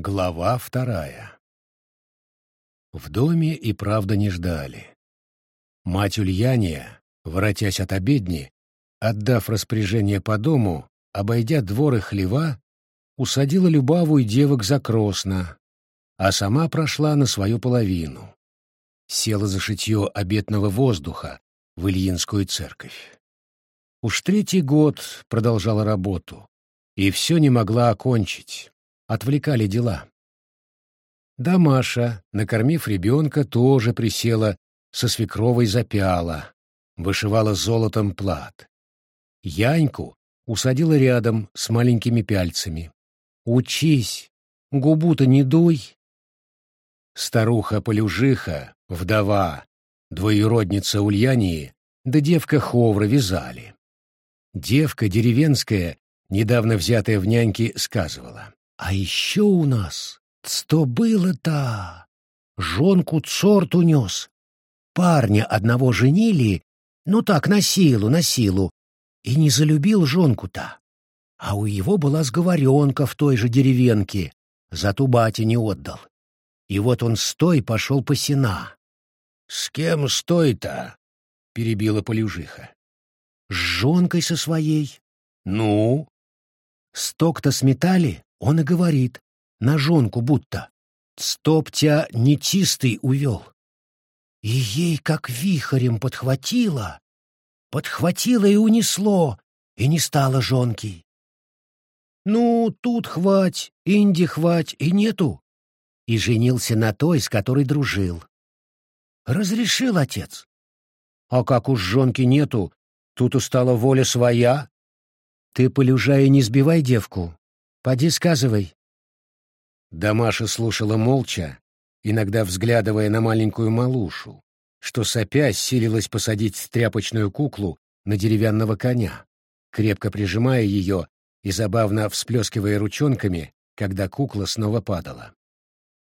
Глава вторая В доме и правда не ждали. Мать Ульяния, воротясь от обедни, отдав распоряжение по дому, обойдя двор и хлева, усадила Любаву и девок за кросно, а сама прошла на свою половину. Села за шитье обетного воздуха в Ильинскую церковь. Уж третий год продолжала работу, и все не могла окончить отвлекали дела. Да Маша, накормив ребенка, тоже присела со свекровой запяла, вышивала золотом плат. Яньку усадила рядом с маленькими пяльцами. «Учись, губу-то не дуй!» Старуха-полюжиха, вдова, двоюродница Ульянии, да девка Ховра вязали. Девка деревенская, недавно взятая в няньки, сказывала. А еще у нас сто было-то. Жонку цорт унес. Парня одного женили, ну так, на силу, на силу, и не залюбил жонку-то. А у его была сговоренка в той же деревенке, зато батя не отдал. И вот он стой пошел по сена. — С кем стой-то? — перебила Полюжиха. — С жонкой со своей. — Ну? Сток-то сметали, он и говорит, на жонку будто. Стоп тебя нечистый увел. И ей как вихарем подхватило, подхватило и унесло, и не стало жонки. Ну, тут хвать, инди хвать, и нету. И женился на той, с которой дружил. Разрешил отец. А как уж жонки нету, тут устала воля своя. Ты, полюжая, не сбивай девку, Поди сказывай. Дамаша слушала молча, иногда взглядывая на маленькую малушу, что сопя силилась посадить тряпочную куклу на деревянного коня, крепко прижимая ее и забавно всплескивая ручонками, когда кукла снова падала.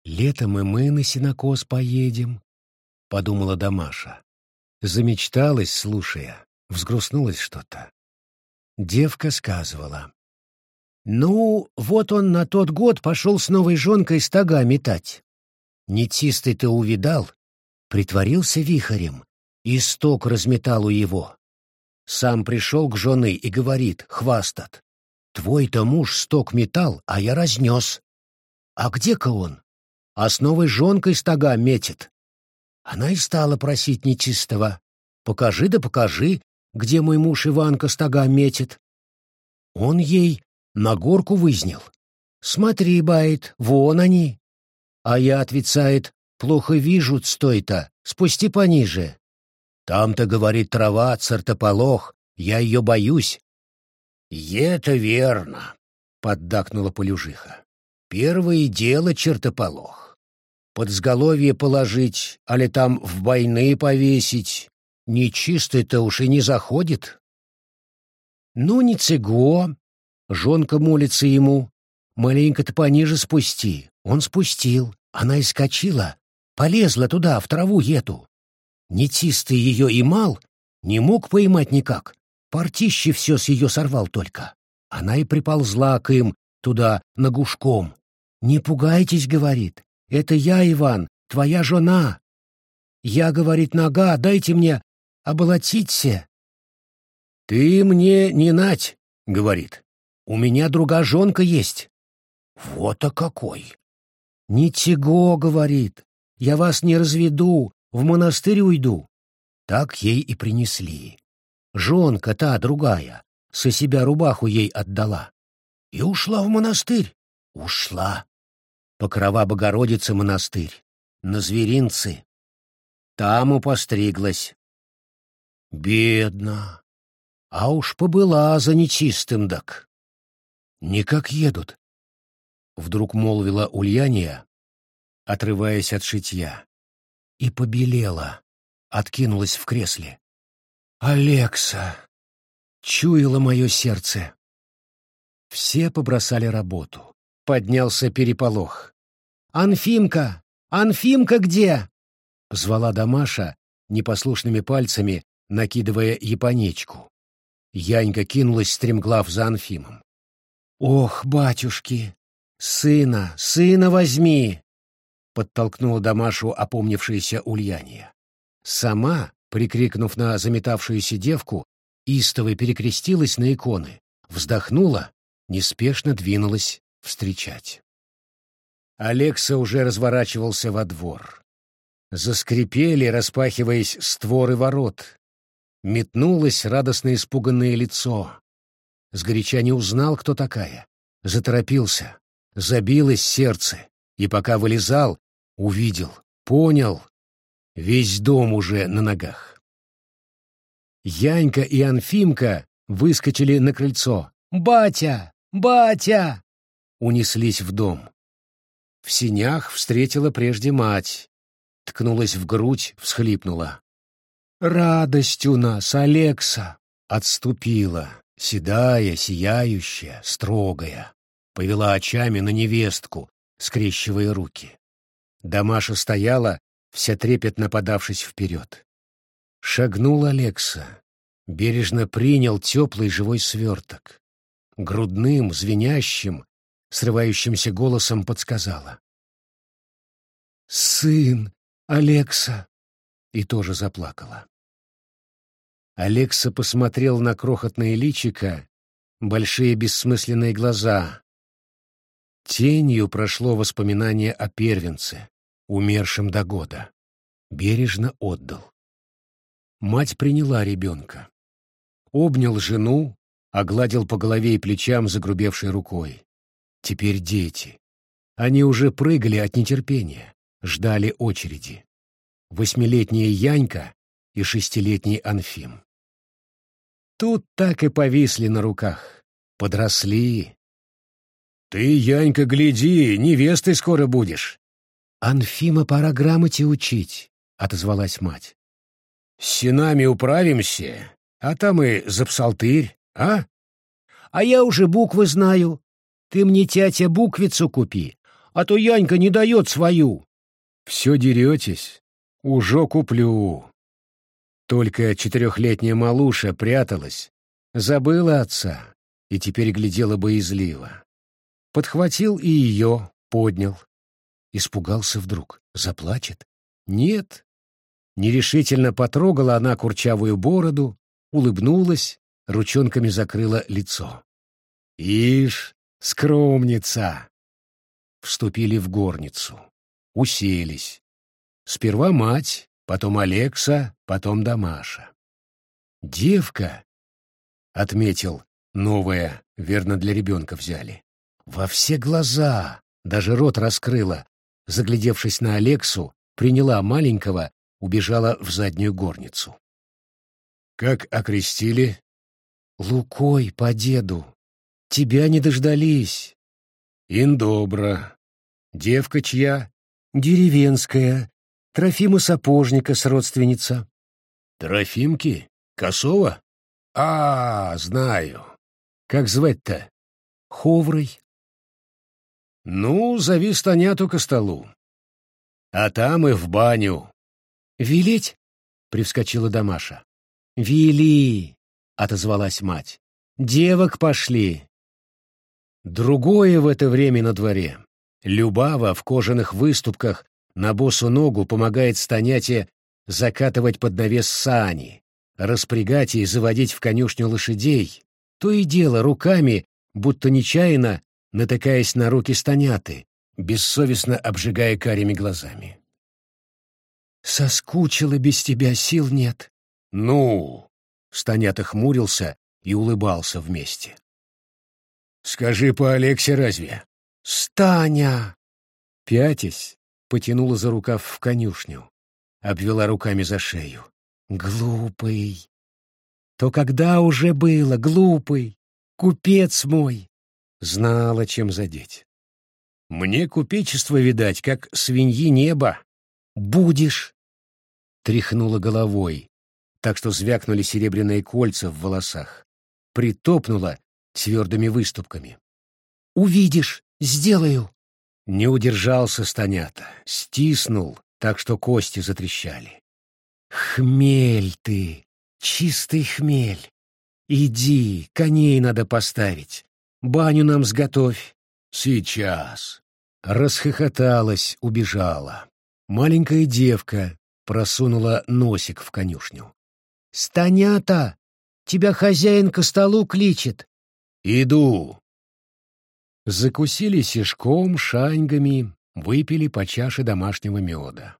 «Летом и мы на синокос поедем», — подумала Дамаша. Замечталась, слушая, взгрустнулась что-то. Девка сказывала. Ну, вот он на тот год пошел с новой жонкой стога метать. Нетистый ты увидал, притворился вихарем, и сток разметал у его. Сам пришел к жены и говорит, хвастат. Твой-то муж сток метал, а я разнес. А где-ка он? А с новой жонкой стога метит. Она и стала просить нечистого. Покажи да покажи, где мой муж Иванка стога метит. Он ей на горку вызнил. Смотри, бает, вон они. А я отвечает, плохо вижу, стой-то, спусти пониже. Там-то, говорит, трава, цартополох, я ее боюсь. Это верно, поддакнула Полюжиха. Первое дело чертополох. Под сголовье положить, али там в бойны повесить. Нечистый-то уж и не заходит. Ну, не цего, Жонка молится ему. Маленько-то пониже спусти. Он спустил. Она искочила. Полезла туда, в траву ету. Нетистый ее и мал, не мог поймать никак. Партище все с ее сорвал только. Она и приползла к им туда нагушком. «Не пугайтесь», — говорит, — «это я, Иван, твоя жена». «Я, — говорит, — нога, дайте мне оболотиться». «Ты мне не нать», — говорит. У меня друга жонка есть. Вот а какой! Ничего, говорит, я вас не разведу, в монастырь уйду. Так ей и принесли. Жонка та другая, со себя рубаху ей отдала. И ушла в монастырь. Ушла. Покрова Богородицы монастырь. На зверинцы. Там упостриглась. Бедно. А уж побыла за нечистым дак. «Никак едут», — вдруг молвила Ульяния, отрываясь от шитья, и побелела, откинулась в кресле. «Алекса!» — чуяло мое сердце. Все побросали работу. Поднялся переполох. «Анфимка! Анфимка где?» — звала Дамаша непослушными пальцами, накидывая японечку. Янька кинулась стремглав за Анфимом. «Ох, батюшки!» — «Сына, сына возьми!» — подтолкнула Дамашу опомнившаяся Ульяния. Сама, прикрикнув на заметавшуюся девку, истово перекрестилась на иконы, вздохнула, неспешно двинулась встречать. Алекса уже разворачивался во двор. Заскрипели, распахиваясь створы ворот. Метнулось радостно испуганное лицо. Сгоряча не узнал, кто такая. Заторопился. Забилось сердце. И пока вылезал, увидел, понял. Весь дом уже на ногах. Янька и Анфимка выскочили на крыльцо. «Батя! Батя!» Унеслись в дом. В синях встретила прежде мать. Ткнулась в грудь, всхлипнула. «Радость у нас, Алекса!» Отступила, седая, сияющая, строгая. Повела очами на невестку, скрещивая руки. Дамаша стояла, вся трепетно подавшись вперед. Шагнул Алекса, бережно принял теплый живой сверток грудным, звенящим, срывающимся голосом подсказала. «Сын Алекса!» и тоже заплакала. Алекса посмотрел на крохотное личико, большие бессмысленные глаза. Тенью прошло воспоминание о первенце, умершем до года. Бережно отдал. Мать приняла ребенка. Обнял жену, огладил по голове и плечам загрубевшей рукой. Теперь дети. Они уже прыгали от нетерпения, ждали очереди. Восьмилетняя Янька и шестилетний Анфим. Тут так и повисли на руках. Подросли. «Ты, Янька, гляди, невестой скоро будешь!» «Анфима пора грамоте учить», — отозвалась мать. «С синами управимся, а там и за псалтырь, а? А я уже буквы знаю. Ты мне, тятя, буквицу купи, а то Янька не дает свою. Все деретесь? Уже куплю. Только четырехлетняя малуша пряталась, забыла отца и теперь глядела боязливо. Подхватил и ее, поднял. Испугался вдруг. Заплачет? Нет. Нерешительно потрогала она курчавую бороду, улыбнулась, ручонками закрыла лицо. «Ишь, скромница!» Вступили в горницу. Уселись. Сперва мать, потом Алекса, потом Дамаша. «Девка», — отметил, новая, верно, для ребенка взяли, во все глаза, даже рот раскрыла, заглядевшись на Алексу, приняла маленького, убежала в заднюю горницу. «Как окрестили?» Лукой по деду. Тебя не дождались. Индобра. Девка чья? Деревенская. Трофима Сапожника с родственница. Трофимки? Косова? А, знаю. Как звать-то? Ховрой. Ну, зови Станяту к столу. А там и в баню. Велеть? Привскочила Дамаша. Вели, — отозвалась мать. «Девок пошли!» Другое в это время на дворе. Любава в кожаных выступках на босу ногу помогает Станяте закатывать под навес сани, распрягать и заводить в конюшню лошадей, то и дело руками, будто нечаянно натыкаясь на руки Станяты, бессовестно обжигая карими глазами. «Соскучила без тебя, сил нет». «Ну, Станята хмурился и улыбался вместе. «Скажи по Алексе разве?» «Станя!» Пятясь, потянула за рукав в конюшню, обвела руками за шею. «Глупый! То когда уже было, глупый! Купец мой!» Знала, чем задеть. «Мне купечество, видать, как свиньи неба!» «Будешь!» Тряхнула головой, так что звякнули серебряные кольца в волосах. Притопнула твердыми выступками. «Увидишь, сделаю!» Не удержался Станята, стиснул, так что кости затрещали. «Хмель ты! Чистый хмель! Иди, коней надо поставить, баню нам сготовь, Сейчас. Расхохоталась, убежала. Маленькая девка просунула носик в конюшню. «Станята! Тебя хозяин к столу кличет!» «Иду!» Закусили сишком, шаньгами, выпили по чаше домашнего меда.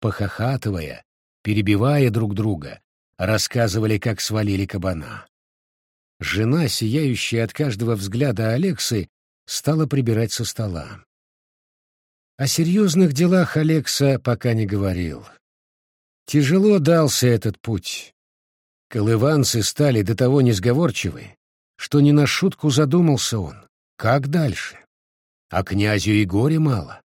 Похохатывая, перебивая друг друга, рассказывали, как свалили кабана. Жена, сияющая от каждого взгляда Алексы, стала прибирать со стола. О серьезных делах Алекса пока не говорил. Тяжело дался этот путь. Колыванцы стали до того несговорчивы, что не на шутку задумался он, как дальше. А князю и горе мало.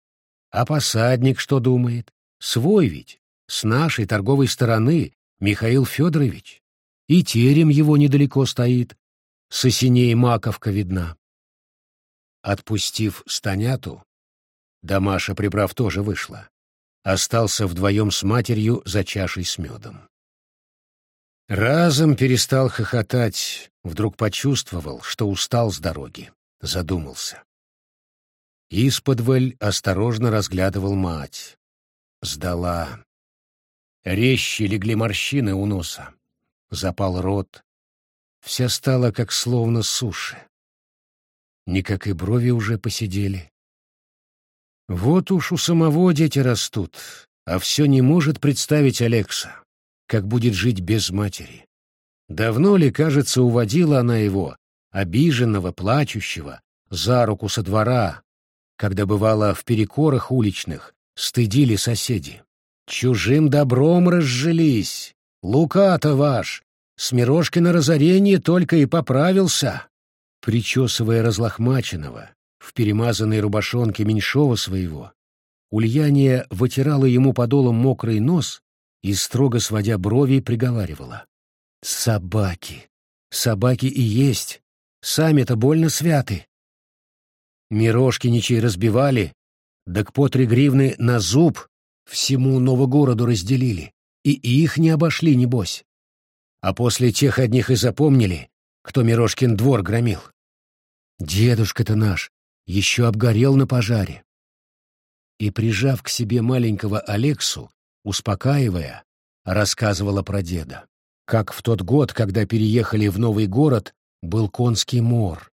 А посадник что думает? Свой ведь, с нашей торговой стороны, Михаил Федорович. И терем его недалеко стоит, с осеней маковка видна. Отпустив Станяту, Дамаша, прибрав, тоже вышла. Остался вдвоем с матерью за чашей с медом. Разом перестал хохотать, вдруг почувствовал, что устал с дороги, задумался. Исподволь осторожно разглядывал мать. Сдала. Резче легли морщины у носа. Запал рот. Вся стала как словно суши. Никак и брови уже посидели. Вот уж у самого дети растут, а все не может представить Алекса как будет жить без матери. Давно ли, кажется, уводила она его, обиженного, плачущего, за руку со двора, когда бывало в перекорах уличных, стыдили соседи. Чужим добром разжились. Лука-то ваш, с Мирошкина разорение только и поправился. Причесывая разлохмаченного, в перемазанной рубашонке меньшого своего, Ульяния вытирала ему подолом мокрый нос и, строго сводя брови, приговаривала. «Собаки! Собаки и есть! Сами-то больно святы!» Мирошки ничей разбивали, да к по три гривны на зуб всему Новогороду разделили, и их не обошли, небось. А после тех одних и запомнили, кто Мирошкин двор громил. Дедушка-то наш еще обгорел на пожаре. И, прижав к себе маленького Алексу, успокаивая, рассказывала про деда. Как в тот год, когда переехали в новый город, был конский мор.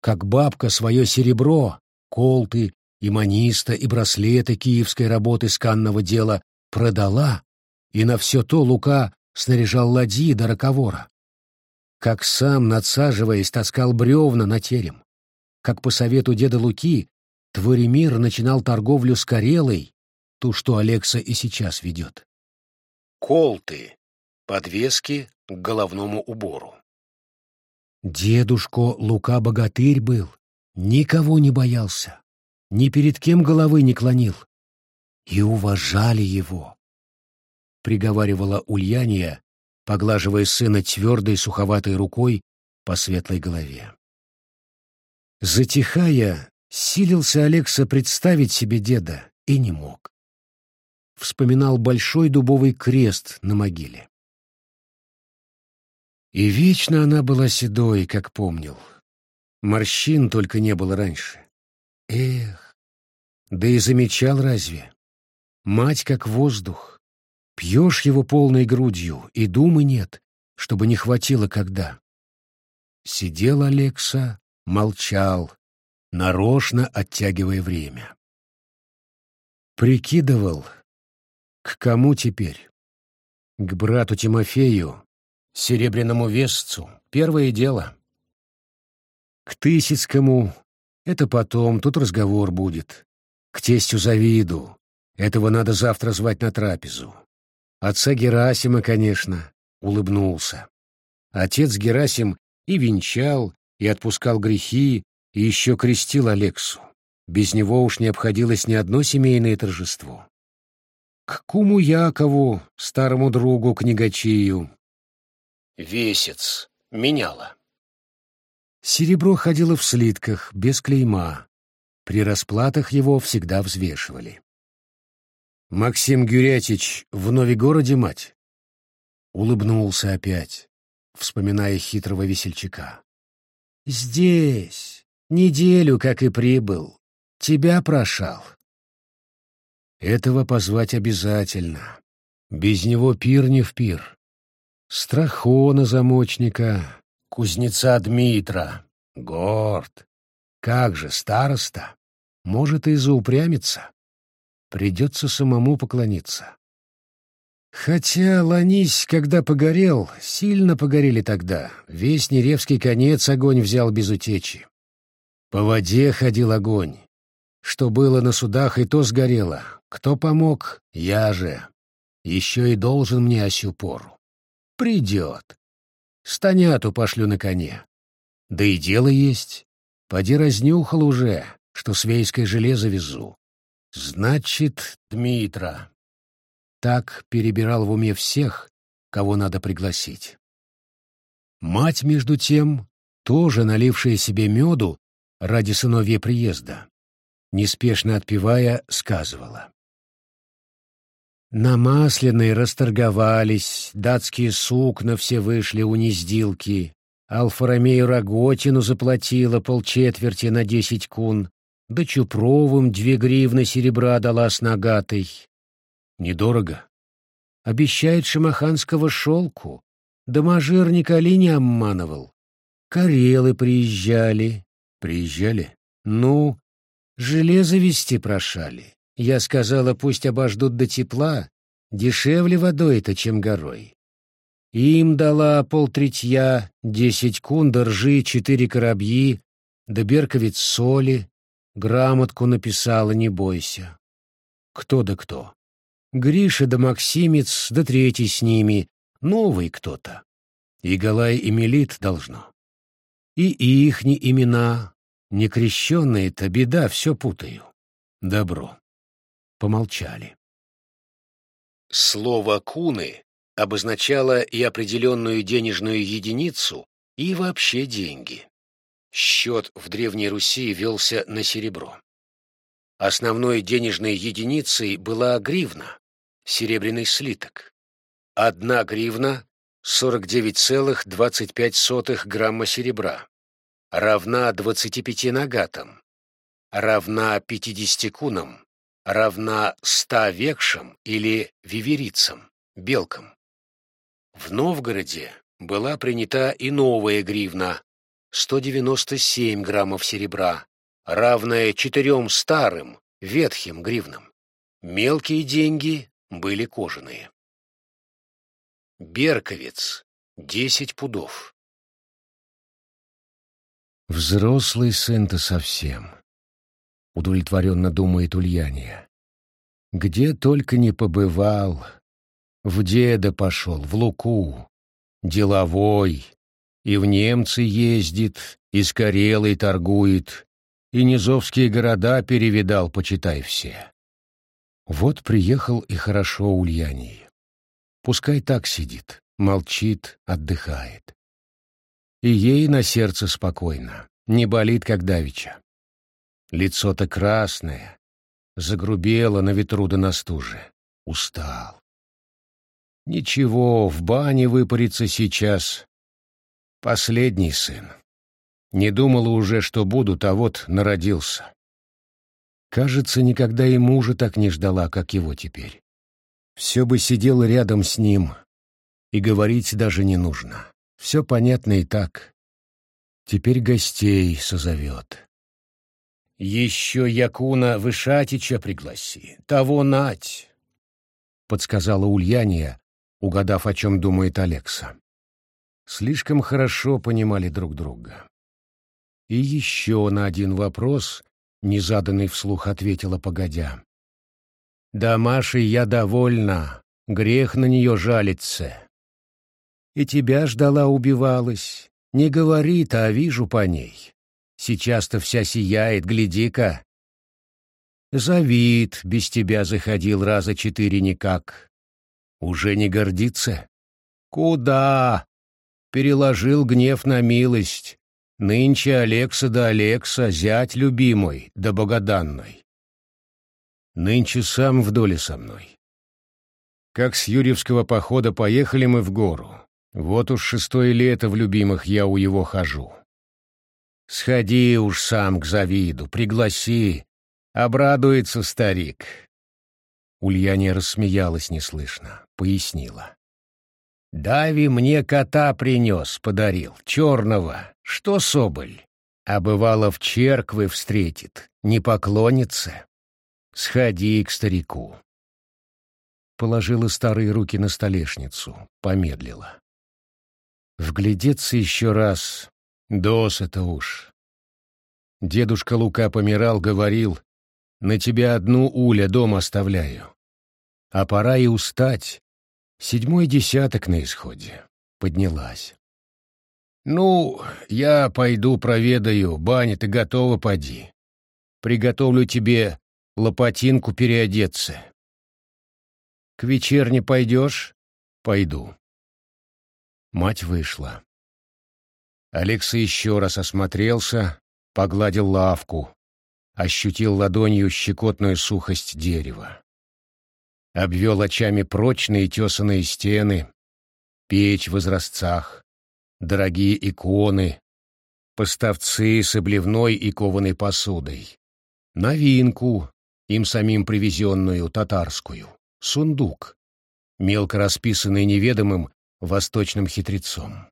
Как бабка свое серебро, колты, и маниста, и браслеты киевской работы сканного дела продала, и на все то Лука снаряжал ладьи до роковора. Как сам, надсаживаясь, таскал бревна на терем. Как по совету деда Луки, Творимир начинал торговлю с Карелой, ту, что Алекса и сейчас ведет. Колты. Подвески к головному убору. Дедушка Лука богатырь был, никого не боялся, ни перед кем головы не клонил. И уважали его. Приговаривала Ульяния, поглаживая сына твердой суховатой рукой по светлой голове. Затихая, силился Алекса представить себе деда и не мог вспоминал большой дубовый крест на могиле. И вечно она была седой, как помнил. Морщин только не было раньше. Эх, да и замечал разве? Мать как воздух. Пьешь его полной грудью, и думы нет, чтобы не хватило когда. Сидел Алекса, молчал, нарочно оттягивая время. Прикидывал, к кому теперь? К брату Тимофею, серебряному весцу, первое дело. К Тысяцкому — это потом, тут разговор будет. К тестю Завиду — этого надо завтра звать на трапезу. Отца Герасима, конечно, улыбнулся. Отец Герасим и венчал, и отпускал грехи, и еще крестил Алексу. Без него уж не обходилось ни одно семейное торжество к куму Якову, старому другу книгачию. Весец. Меняла. Серебро ходило в слитках, без клейма. При расплатах его всегда взвешивали. «Максим Гюрятич в Новигороде, мать?» Улыбнулся опять, вспоминая хитрого весельчака. «Здесь, Неделю, как и прибыл. Тебя прошал. Этого позвать обязательно. Без него пир не в пир. Страхона замочника, кузнеца Дмитра, горд. Как же, староста? Может, и заупрямиться. Придется самому поклониться. Хотя Ланись, когда погорел, сильно погорели тогда. Весь Неревский конец огонь взял без утечи. По воде ходил огонь. Что было на судах, и то сгорело. Кто помог? Я же. Еще и должен мне осю пору. Придет. Станяту пошлю на коне. Да и дело есть. Поди разнюхал уже, что свейское железо везу. Значит, Дмитра. Так перебирал в уме всех, кого надо пригласить. Мать, между тем, тоже налившая себе меду ради сыновья приезда, неспешно отпевая, сказывала. На Масляной расторговались, датские сукна все вышли у нездилки, Алфаромею Роготину заплатила полчетверти на десять кун, да Чупровым две гривны серебра дала с нагатой. Недорого. Обещает шамаханского шелку, да мажир Николи не обманывал. Карелы приезжали. Приезжали? Ну, железо вести прошали. Я сказала, пусть обождут до тепла, дешевле водой-то, чем горой. Им дала полтретья, десять кун, ржи, четыре коробьи, да берковец соли, грамотку написала, не бойся. Кто да кто? Гриша да Максимец, да третий с ними, новый кто-то. И Галай и Мелит должно. И ихни имена, некрещенные-то беда, все путаю. Добро. Помолчали. Слово «куны» обозначало и определенную денежную единицу, и вообще деньги. Счет в Древней Руси велся на серебро. Основной денежной единицей была гривна, серебряный слиток. Одна гривна — 49,25 грамма серебра, равна 25 нагатам, равна 50 кунам, равна 100 векшам или виверицам, белкам. В Новгороде была принята и новая гривна — 197 граммов серебра, равная четырем старым, ветхим гривнам. Мелкие деньги были кожаные. Берковец — десять пудов. Взрослый сын-то совсем. Удовлетворенно думает Ульяния. Где только не побывал. В деда пошел, в Луку. Деловой. И в немцы ездит, и с Карелой торгует, и низовские города перевидал, почитай все. Вот приехал и хорошо Ульянии. Пускай так сидит, молчит, отдыхает. И ей на сердце спокойно, не болит, как давеча. Лицо-то красное, загрубело на ветру да на стуже. Устал. Ничего, в бане выпариться сейчас. Последний сын. Не думала уже, что будут, а вот народился. Кажется, никогда и мужа так не ждала, как его теперь. Все бы сидел рядом с ним, и говорить даже не нужно. Все понятно и так. Теперь гостей созовет. «Еще Якуна Вышатича пригласи, того нать», — подсказала Ульяния, угадав, о чем думает Алекса. Слишком хорошо понимали друг друга. И еще на один вопрос незаданный вслух ответила погодя. «Да, Машей я довольна, грех на нее жалиться. И тебя ждала убивалась, не говорит, а вижу по ней. Сейчас-то вся сияет, гляди-ка. Завид без тебя заходил раза четыре никак. Уже не гордится? Куда? Переложил гнев на милость. Нынче Алекса да Алекса, зять любимый да богоданный. Нынче сам в доле со мной. Как с Юрьевского похода поехали мы в гору. Вот уж шестое лето в любимых я у его хожу. Сходи уж сам к Завиду, пригласи. Обрадуется старик. Ульяния рассмеялась неслышно, пояснила. Дави мне кота принес, подарил, черного. Что соболь? А бывало в черквы встретит, не поклонится. Сходи к старику. Положила старые руки на столешницу, помедлила. Вглядеться еще раз, досыта уж. Дедушка Лука помирал, говорил, на тебя одну уля дом оставляю. А пора и устать. Седьмой десяток на исходе. Поднялась. Ну, я пойду проведаю, баня ты готова, поди. Приготовлю тебе лопатинку переодеться. К вечерне пойдешь? Пойду. Мать вышла. Алекса еще раз осмотрелся, погладил лавку, ощутил ладонью щекотную сухость дерева. Обвел очами прочные тесаные стены, печь в изразцах, дорогие иконы, поставцы с обливной и кованой посудой, новинку, им самим привезенную, татарскую, сундук, мелко расписанный неведомым восточным хитрецом.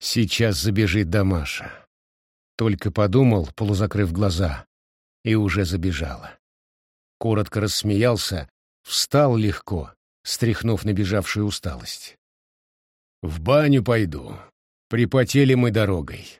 Сейчас забежит Дамаша. Только подумал, полузакрыв глаза, и уже забежала. Коротко рассмеялся, встал легко, стряхнув набежавшую усталость. «В баню пойду. Припотели мы дорогой.